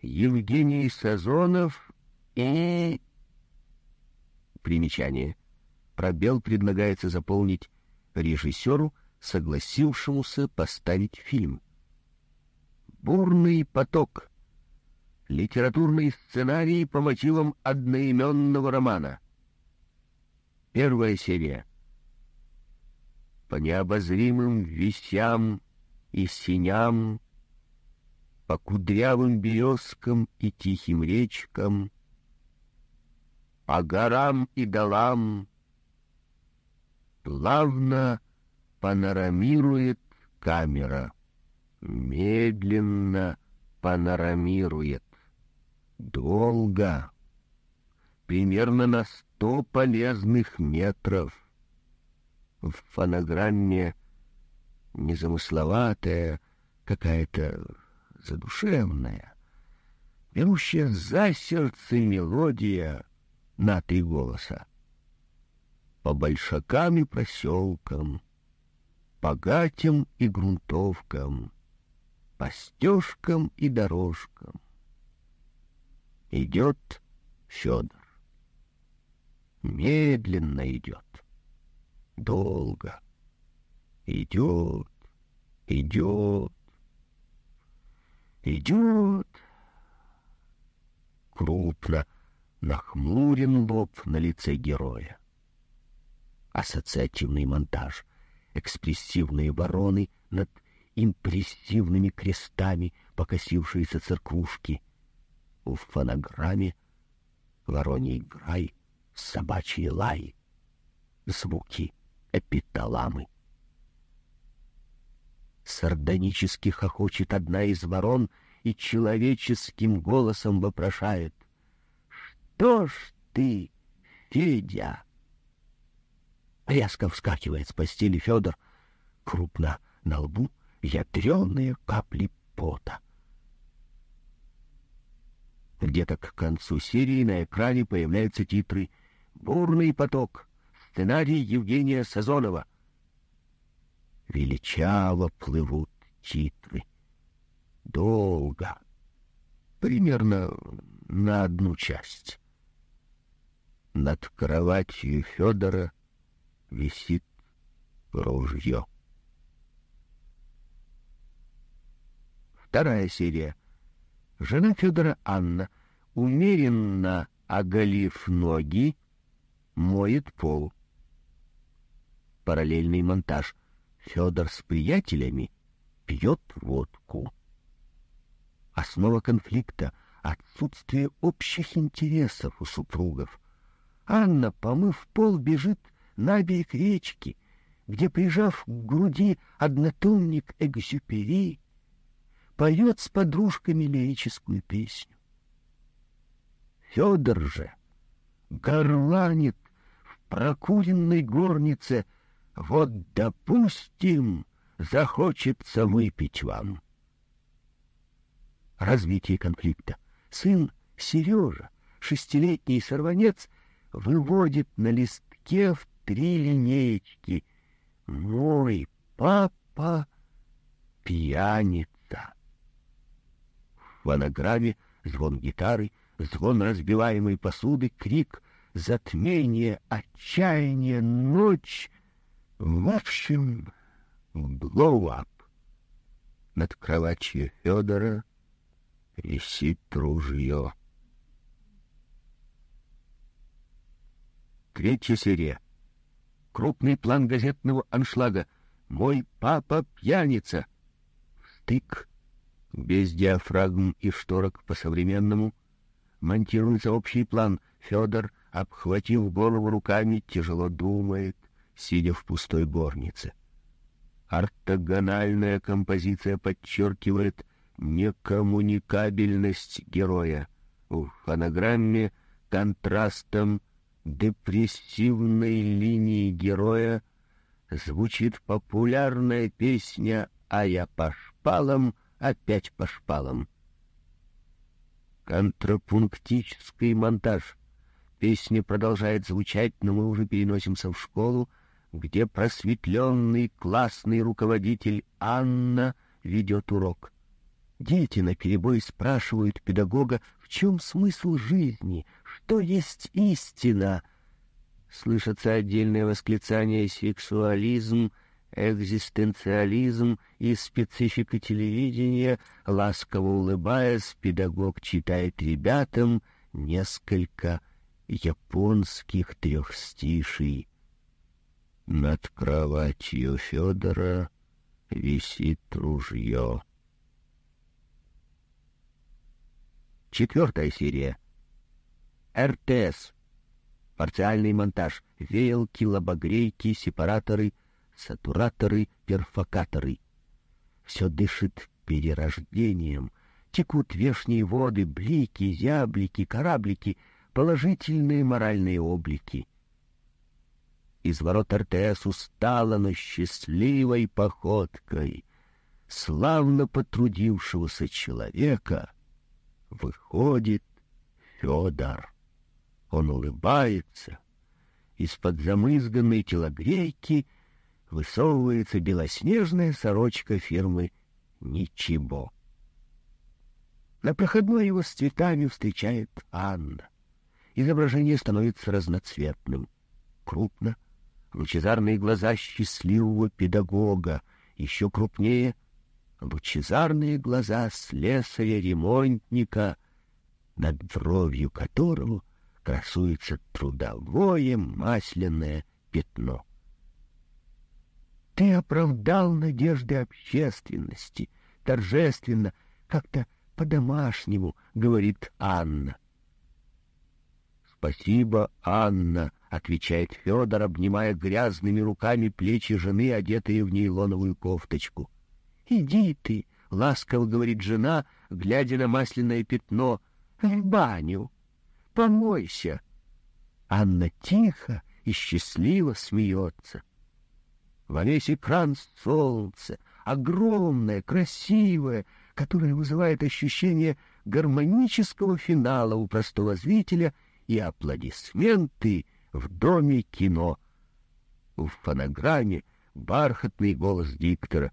Евгений Сазонов и... Примечание. Пробел предлагается заполнить режиссеру, согласившемуся поставить фильм. «Бурный поток» — литературный сценарий по мотивам одноименного романа. Первая серия. По необозримым висям и синям, по кудрявым березкам и тихим речкам, по горам и долам плавно панорамирует камера, медленно панорамирует, долго, примерно на сто полезных метров. В фонограмме незамысловатая, какая-то задушевная, берущая за сердце мелодия на три голоса. По большакам и проселкам, по гатям и грунтовкам, по стежкам и дорожкам. Идет Федор. Медленно идет, долго. Идет, идет, идет. Крупно нахмурен лоб на лице героя. Ассоциативный монтаж, экспрессивные вороны над импрессивными крестами покосившиеся церквушки. В фонограмме вороний грай, собачьи лаи, звуки эпиталамы. Сардонически хохочет одна из ворон и человеческим голосом вопрошает. «Что ж ты, Федя?» Резко вскакивает с постели Федор, крупно на лбу ядреные капли пота. Где-то к концу серии на экране появляются титры «Бурный поток», сценарий Евгения Сазонова — величаво плывут титры. Долго, примерно на одну часть. Над кроватью Федора висит ружье. Вторая серия. Жена Федора Анна, умеренно оголив ноги, моет пол. Параллельный монтаж — Федор с приятелями пьет водку. Основа конфликта — отсутствие общих интересов у супругов. Анна, помыв пол, бежит на берег речки, где, прижав к груди однотомник Экзюпери, поет с подружками лирическую песню. Федор же горланит в прокуренной горнице — вот, допустим, захочется выпить вам. Развитие конфликта. Сын Сережа, шестилетний сорванец, выводит на листке в три линеечки «Мой папа пьяница». В фонограмме звон гитары, звон разбиваемой посуды, крик, затмение, отчаяние, ночь в общем, blow-up. Над кроватью Федора висит ружье. Третья серия. Крупный план газетного аншлага. «Мой папа пьяница». Стык. Без диафрагм и шторок по-современному. Монтируется общий план. Федор, обхватив голову руками, тяжело думает сидя в пустой горнице. Ортогональная композиция подчеркивает некоммуникабельность героя. В фонограмме контрастом депрессивной линии героя звучит популярная песня «А я по шпалам, опять по шпалам». Контрапунктический монтаж. Песня продолжает звучать, но мы уже переносимся в школу, где просветленный классный руководитель Анна ведет урок. Дети наперебой спрашивают педагога, в чем смысл жизни, что есть истина. Слышатся отдельные восклицания «сексуализм», экзистенциализм и специфика телевидения, ласково улыбаясь, педагог читает ребятам несколько японских трехстиший. Над кроватью Федора висит ружье. Четвертая серия. РТС. Парциальный монтаж. Веялки, лобогрейки, сепараторы, сатураторы, перфокаторы. Все дышит перерождением. Текут вешние воды, блики, зяблики, кораблики, положительные моральные облики. Из ворот РТС устала, но счастливой походкой славно потрудившегося человека — Выходит Федор. Он улыбается. Из-под замызганной телогрейки высовывается белоснежная сорочка фирмы «Ничего». На проходной его с цветами встречает Анна. Изображение становится разноцветным. Крупно. Лучезарные глаза счастливого педагога. Еще крупнее — лучезарные глаза слесаря-ремонтника, над бровью которого красуется трудовое масляное пятно. Ты оправдал надежды общественности, торжественно, как-то по-домашнему, говорит Анна. Спасибо, Анна, отвечает Федор, обнимая грязными руками плечи жены, одетые в нейлоновую кофточку. «Иди ты», — ласково говорит жена, глядя на масляное пятно, — «в баню, помойся». Анна тихо и счастливо смеется. Во весь экран солнце, огромное, красивое, которое вызывает ощущение гармонического финала у простого зрителя и аплодисменты в доме кино. В фонограмме бархатный голос диктора.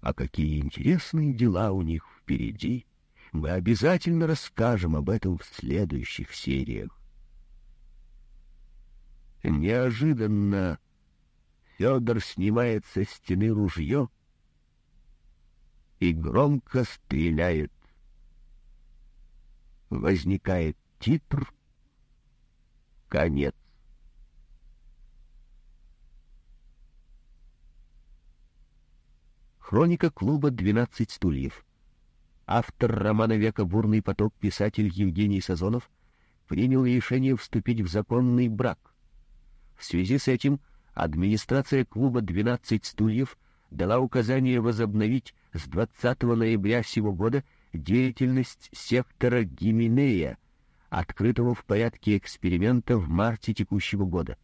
А какие интересные дела у них впереди! Мы обязательно расскажем об этом в следующих сериях. Неожиданно Федор снимает со стены ружье и громко стреляет. Возникает титр «Конец». Хроника клуба «Двенадцать стульев». Автор романа века «Бурный поток» писатель Евгений Сазонов принял решение вступить в законный брак. В связи с этим администрация клуба «Двенадцать стульев» дала указание возобновить с 20 ноября сего года деятельность сектора Гименея, открытого в порядке эксперимента в марте текущего года.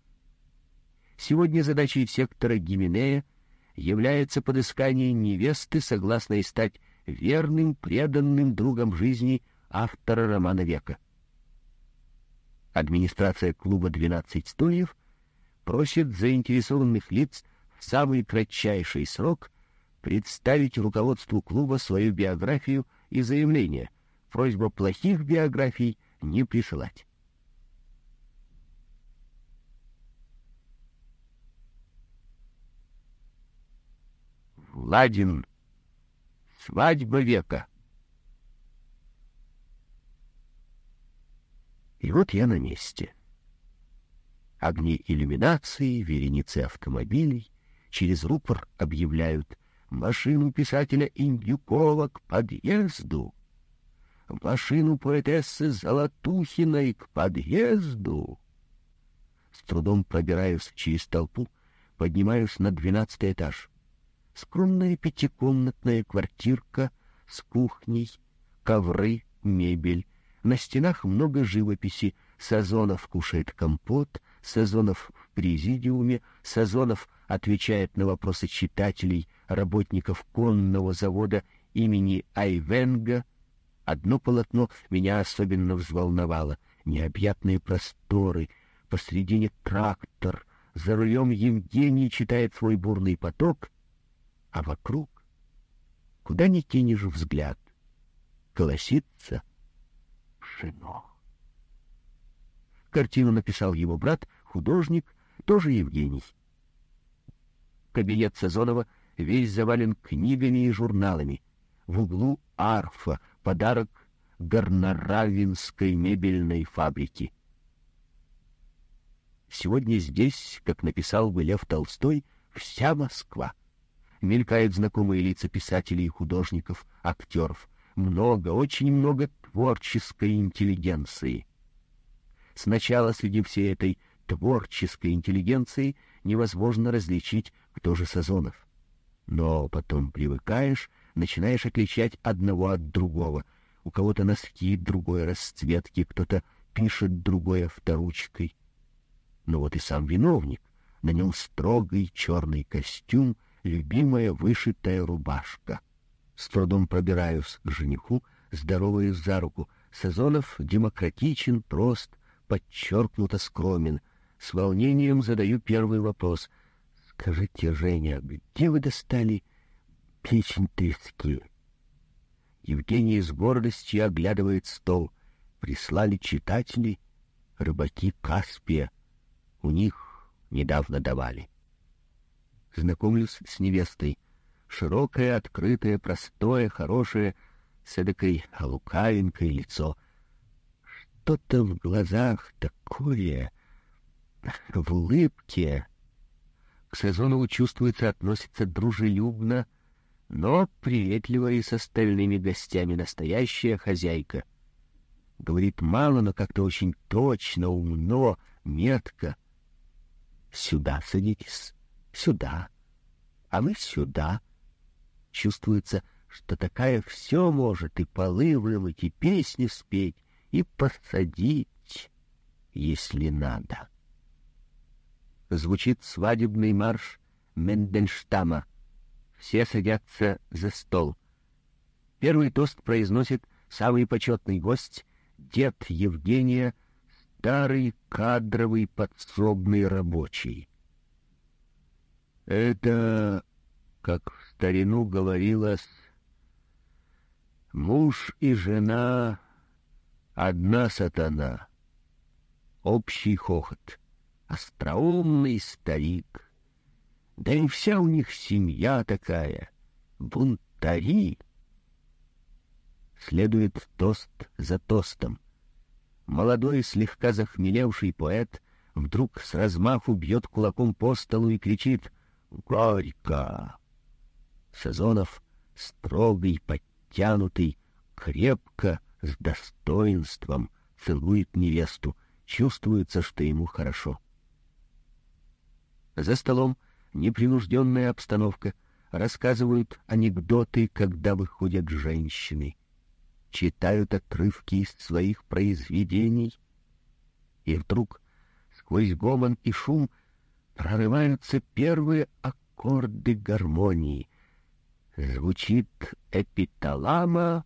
Сегодня задачей сектора Гименея — является подыскание невесты, согласной стать верным, преданным другом жизни автора романа века. Администрация клуба «12 стульев» просит заинтересованных лиц в самый кратчайший срок представить руководству клуба свою биографию и заявление. Просьба плохих биографий не присылать. Владин. Свадьба века. И вот я на месте. Огни иллюминации, вереницы автомобилей через рупор объявляют машину писателя Индюкова к подъезду, машину поэтессы Золотухиной к подъезду. С трудом пробираюсь через толпу, поднимаюсь на двенадцатый этаж скромная пятикомнатная квартирка с кухней, ковры, мебель. На стенах много живописи. Сазонов кушает компот, Сазонов в президиуме, Сазонов отвечает на вопросы читателей, работников конного завода имени Айвенга. Одно полотно меня особенно взволновало. Необъятные просторы, посредине трактор, за рулем Евгений читает свой бурный поток — а вокруг, куда ни кинешь взгляд, колосится пшено. Картину написал его брат, художник, тоже Евгений. Кабинет Сазонова весь завален книгами и журналами. В углу арфа, подарок горноравинской мебельной фабрики. Сегодня здесь, как написал бы Лев Толстой, вся Москва. Мелькают знакомые лица писателей и художников, актеров. Много, очень много творческой интеллигенции. Сначала среди всей этой творческой интеллигенции невозможно различить, кто же Сазонов. Но потом привыкаешь, начинаешь отличать одного от другого. У кого-то носки другой расцветки, кто-то пишет другой авторучкой. Но вот и сам виновник. На нем строгий черный костюм, любимая вышитая рубашка. С трудом пробираюсь к жениху, здороваясь за руку. Сазонов демократичен, прост, подчеркнуто скромен. С волнением задаю первый вопрос. «Скажите, Женя, где вы достали печень трески?» Евгений с гордостью оглядывает стол. Прислали читатели, рыбаки Каспия. У них недавно давали. Знакомлюсь с невестой. Широкое, открытое, простое, хорошее, с эдакой лукавенькой лицо — что-то в глазах такое, в улыбке. К Сазонову чувствуется, относится дружелюбно, но приветливо и с остальными гостями настоящая хозяйка. Говорит мало, но как-то очень точно, умно, метко. Сюда садитесь, сюда, а мы сюда. Чувствуется, что такая все может, и полы вымыть, и песни спеть, и посадить, если надо. Звучит свадебный марш Мендельштама. Все садятся за стол. Первый тост произносит самый почетный гость, дед Евгения, старый кадровый подсобный рабочий. Это, как в старину говорилось, муж и жена Одна сатана. Общий хохот. Остроумный старик. Да и вся у них семья такая. Бунтари. Следует тост за тостом. Молодой, слегка захмелевший поэт вдруг с размаху бьет кулаком по столу и кричит «Горько!». Сазонов, строгий, подтянутый, крепко, с достоинством целует невесту, чувствуется, что ему хорошо. За столом непринужденная обстановка, рассказывают анекдоты, когда выходят женщины, читают отрывки из своих произведений, и вдруг сквозь гомон и шум прорываются первые аккорды гармонии. Звучит эпиталама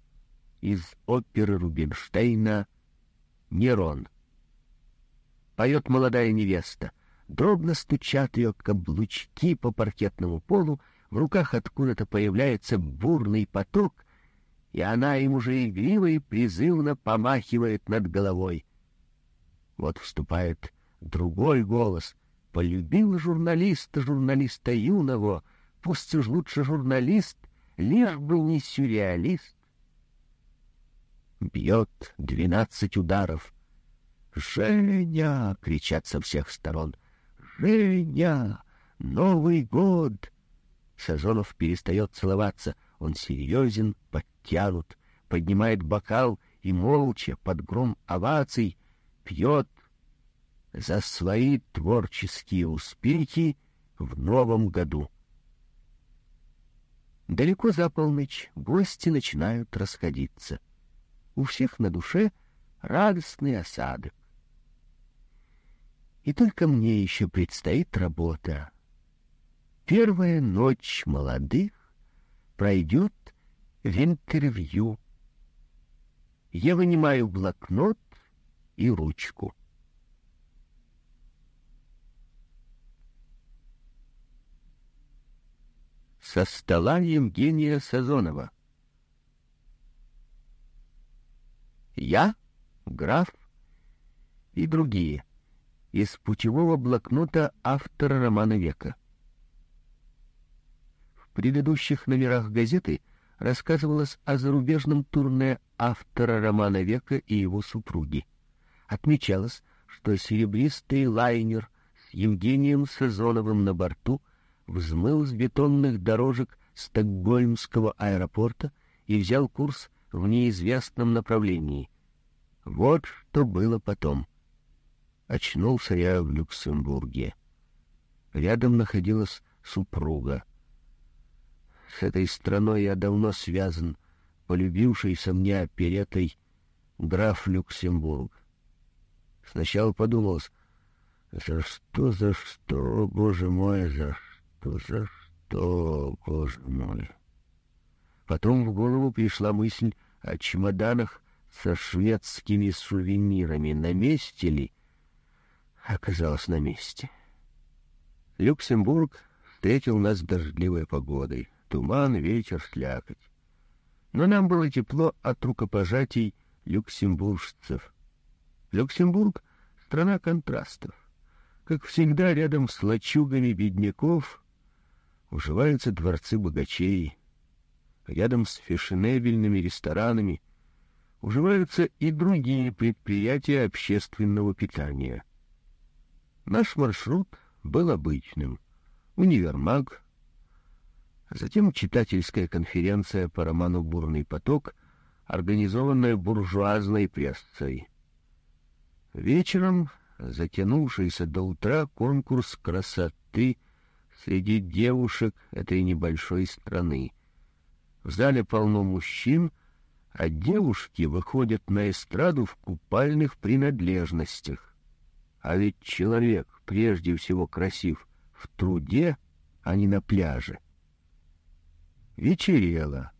из оперы Рубинштейна «Нерон». Поет молодая невеста. Дробно стучат ее каблучки по паркетному полу, в руках откуда-то появляется бурный поток, и она им уже игриво и призывно помахивает над головой. Вот вступает другой голос. Полюбил журналиста, журналиста юного, пусть уж лучше журналист, лишь бы не сюрреалист бьет двенадцать ударов. «Женя!» — кричат со всех сторон. «Женя! Новый год!» Сазонов перестает целоваться. Он серьезен, подтянут, поднимает бокал и молча, под гром оваций, пьет за свои творческие успехи в новом году. Далеко за полночь гости начинают расходиться у всех на душе радостный осадок. И только мне еще предстоит работа. Первая ночь молодых пройдет в интервью. Я вынимаю блокнот и ручку. Со стола Евгения Сазонова. Я, граф и другие из путевого блокнота автора романа века. В предыдущих номерах газеты рассказывалось о зарубежном турне автора романа века и его супруги. Отмечалось, что серебристый лайнер с Евгением Сазоновым на борту взмыл с бетонных дорожек Стокгольмского аэропорта и взял курс в неизвестном направлении. Вот что было потом. Очнулся я в Люксембурге. Рядом находилась супруга. С этой страной я давно связан, полюбившийся мне оперетой граф Люксембург. Сначала подумалось, за что, за что, боже мой, за что, за что, боже мой. Потом в голову пришла мысль о чемоданах со шведскими сувенирами. На месте ли? Оказалось, на месте. Люксембург встретил нас дождливой погодой. Туман, ветер, слякоть. Но нам было тепло от рукопожатий люксембуржцев. Люксембург — страна контрастов. Как всегда, рядом с лачугами бедняков уживаются дворцы богачей. Рядом с фешенебельными ресторанами уживаются и другие предприятия общественного питания. Наш маршрут был обычным. Универмаг, затем читательская конференция по роману «Бурный поток», организованная буржуазной прессой. Вечером затянувшийся до утра конкурс красоты среди девушек этой небольшой страны. В зале полно мужчин, а девушки выходят на эстраду в купальных принадлежностях. А ведь человек прежде всего красив в труде, а не на пляже. Вечерело.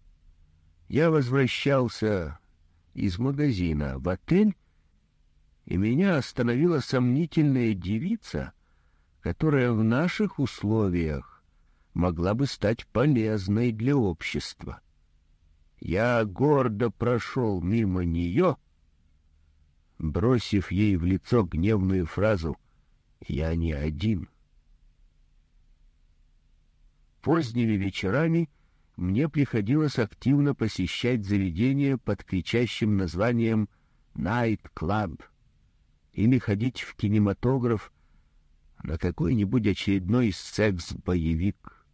Я возвращался из магазина в отель, и меня остановила сомнительная девица, которая в наших условиях могла бы стать полезной для общества. Я гордо прошел мимо нее, бросив ей в лицо гневную фразу «Я не один». Поздними вечерами мне приходилось активно посещать заведения под кричащим названием «Night Club» или ходить в кинематограф на какой-нибудь очередной секс-боевик.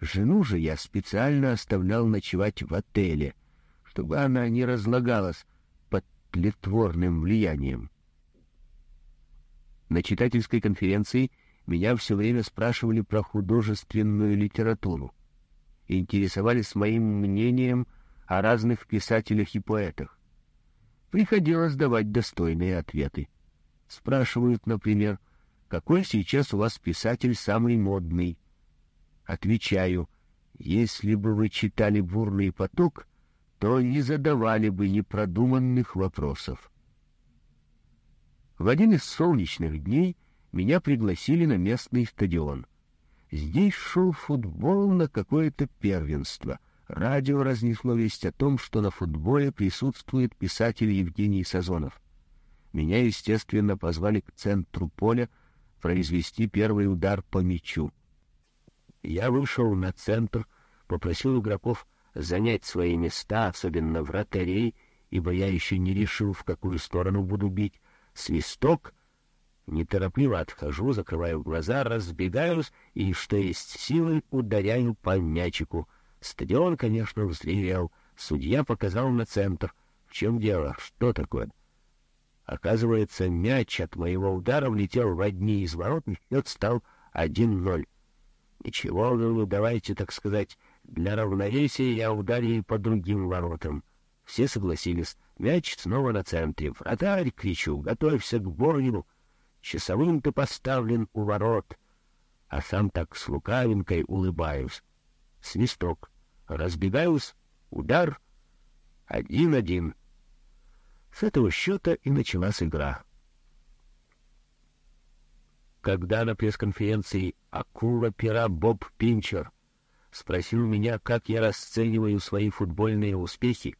Жену же я специально оставлял ночевать в отеле, чтобы она не разлагалась под тлетворным влиянием. На читательской конференции меня все время спрашивали про художественную литературу интересовались моим мнением о разных писателях и поэтах. Приходилось давать достойные ответы. Спрашивают, например, какой сейчас у вас писатель самый модный? Отвечаю, если бы вы читали «Бурный поток», то не задавали бы непродуманных вопросов. В один из солнечных дней меня пригласили на местный стадион — Здесь шел футбол на какое-то первенство. Радио разнесло весть о том, что на футболе присутствует писатель Евгений Сазонов. Меня, естественно, позвали к центру поля произвести первый удар по мячу. Я вышел на центр, попросил игроков занять свои места, особенно вратарей, ибо я еще не решил, в какую сторону буду бить. Свисток — Неторопливо отхожу, закрываю глаза, разбегаюсь и, что есть силы, ударяю по мячику. Стадион, конечно, взревел. Судья показал на центр. В чем дело? Что такое? Оказывается, мяч от моего удара влетел в одни из ворот, и счет стал 1-0. Ничего, ну, давайте, так сказать, для равновесия я ударил по другим воротам. Все согласились. Мяч снова на центре. Вратарь, кричу, готовься к бою часовым ты поставлен у ворот, а сам так с лукавинкой улыбаюсь. Свисток. Разбегаюсь, удар. Один-один. С этого счета и началась игра. Когда на пресс-конференции акула-пера Боб Пинчер спросил меня, как я расцениваю свои футбольные успехи,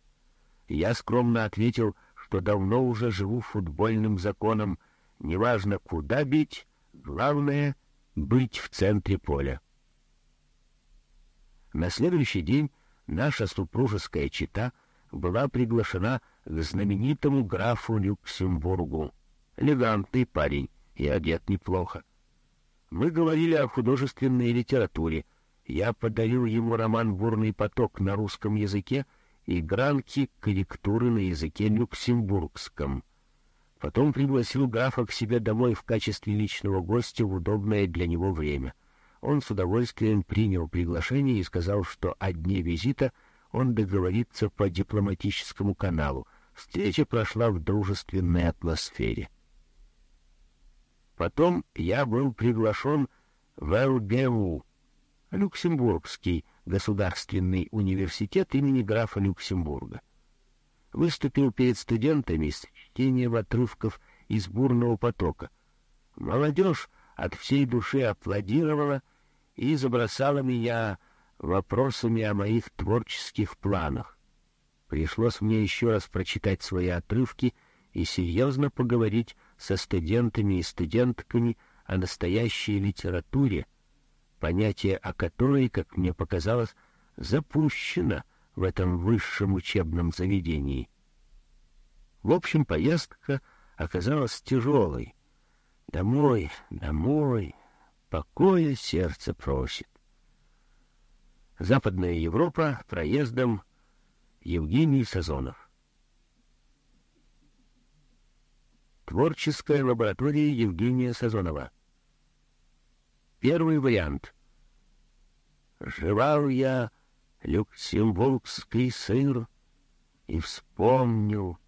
я скромно ответил, что давно уже живу футбольным законом. Неважно, куда бить, главное — быть в центре поля. На следующий день наша супружеская чета была приглашена к знаменитому графу Люксембургу. Элегантный парень и одет неплохо. Мы говорили о художественной литературе. Я подарил ему роман «Бурный поток» на русском языке и гранки корректуры на языке люксембургском. Потом пригласил графа к себе домой в качестве личного гостя в удобное для него время. Он с удовольствием принял приглашение и сказал, что о дне визита он договорится по дипломатическому каналу. Встреча прошла в дружественной атмосфере. Потом я был приглашен в ЛГУ, Люксембургский государственный университет имени графа Люксембурга. Выступил перед студентами с чтением отрывков из бурного потока. Молодежь от всей души аплодировала и забросала меня вопросами о моих творческих планах. Пришлось мне еще раз прочитать свои отрывки и серьезно поговорить со студентами и студентками о настоящей литературе, понятие о которой, как мне показалось, запущено в этом высшем учебном заведении. В общем, поездка оказалась тяжелой. Домой, домой, покоя сердце просит. Западная Европа проездом Евгений Сазонов. Творческая лаборатория Евгения Сазонова. Первый вариант. Жевал я люксембургский сыр и вспомнил,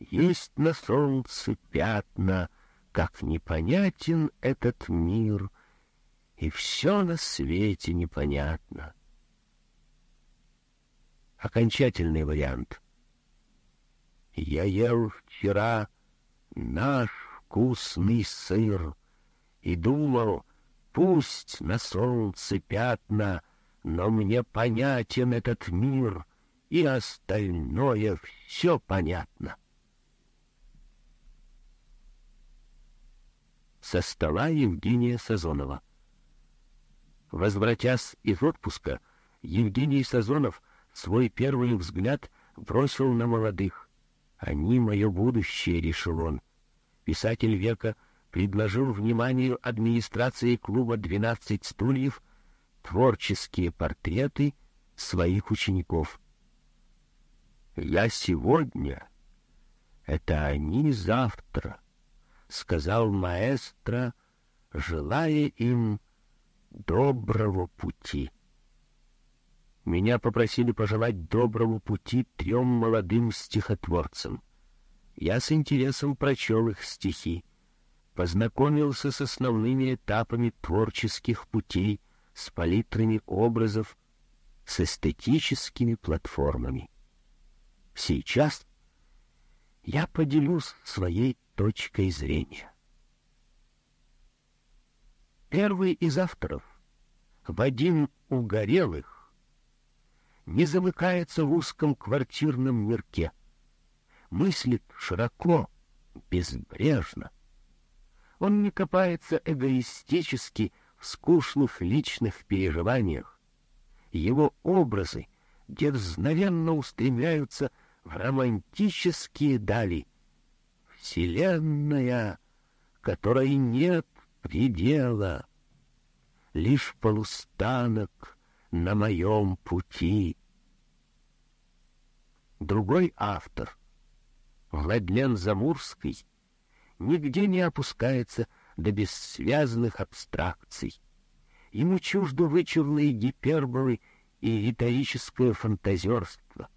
есть на солнце пятна, как непонятен этот мир, и все на свете непонятно. Окончательный вариант. Я ел вчера наш вкусный сыр, и думал, пусть на солнце пятна, но мне понятен этот мир, и остальное все понятно. Со стола Евгения Сазонова Возвратясь из отпуска, Евгений Сазонов свой первый взгляд бросил на молодых. Они — мое будущее, — решил он писатель века предложил вниманию администрации клуба «Двенадцать стульев» творческие портреты своих учеников. «Я сегодня, это они завтра», — сказал маэстро, желая им доброго пути. Меня попросили пожелать доброго пути трем молодым стихотворцам — я с интересом прочел их стихи, познакомился с основными этапами творческих путей, с палитрами образов, с эстетическими платформами. Сейчас я поделюсь своей точкой зрения. Первый из авторов, Вадим Угорелых, не замыкается в узком квартирном мирке — мыслит широко, безбрежно. Он не копается эгоистически в скучных личных переживаниях. Его образы дерзновенно устремляются в романтические дали. Вселенная, которой нет предела, лишь полустанок на моем пути. Другой автор Владлен Замурский нигде не опускается до бессвязных абстракций. Ему чуждо вычурные гиперболы и риторическое фантазерство.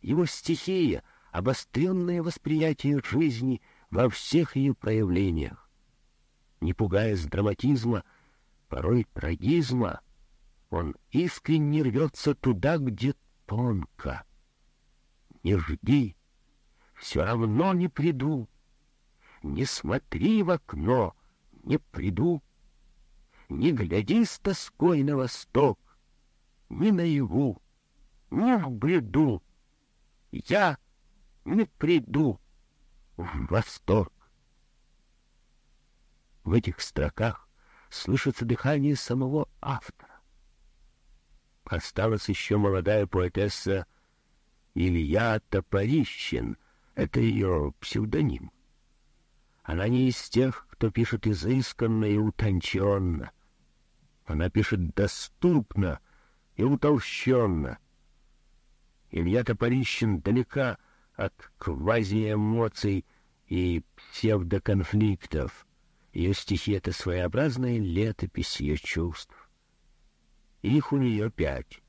Его стихия — обостренное восприятие жизни во всех ее проявлениях. Не пугаясь драматизма, порой трагизма, он искренне рвется туда, где тонко. Не жди, все равно не приду. Не смотри в окно, не приду. Не гляди с тоской на восток, ни наяву, ни в бреду. Я не приду, в восторг. В этих строках слышится дыхание самого автора. Осталась еще молодая поэтесса Илья Топорищин. Это ее псевдоним. Она не из тех, кто пишет изысканно и утонченно. Она пишет доступно и утолщенно. Илья Топорищин далека от квазиэмоций и псевдоконфликтов. Ее стихи — это своеобразная летопись ее чувств. Их у нее пять.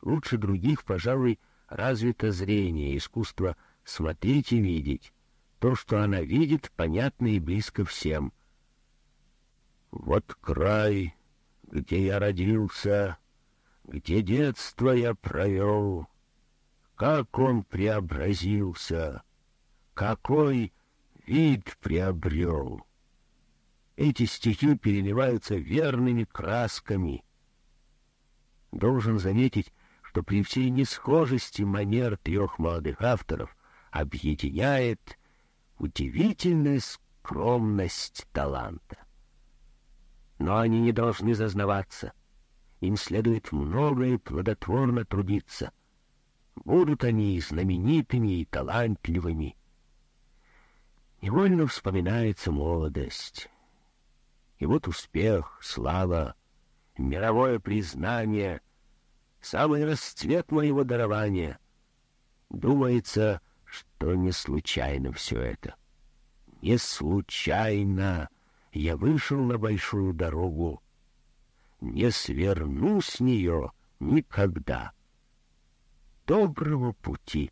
Лучше других, пожалуй, развито зрение, искусство смотреть и видеть. То, что она видит, понятно и близко всем. Вот край, где я родился, где детство я провел, как он преобразился, какой вид приобрел. Эти стихи переливаются верными красками. Должен заметить, что при всей несхожести манер трех молодых авторов объединяет удивительная скромность таланта. Но они не должны зазнаваться. Им следует много и плодотворно трудиться. Будут они знаменитыми и талантливыми. Невольно вспоминается молодость. И вот успех, слава, мировое признание, самый расцвет моего дарования. Думается, что не случайно все это. Не случайно я вышел на большую дорогу. Не сверну с нее никогда. Доброго пути!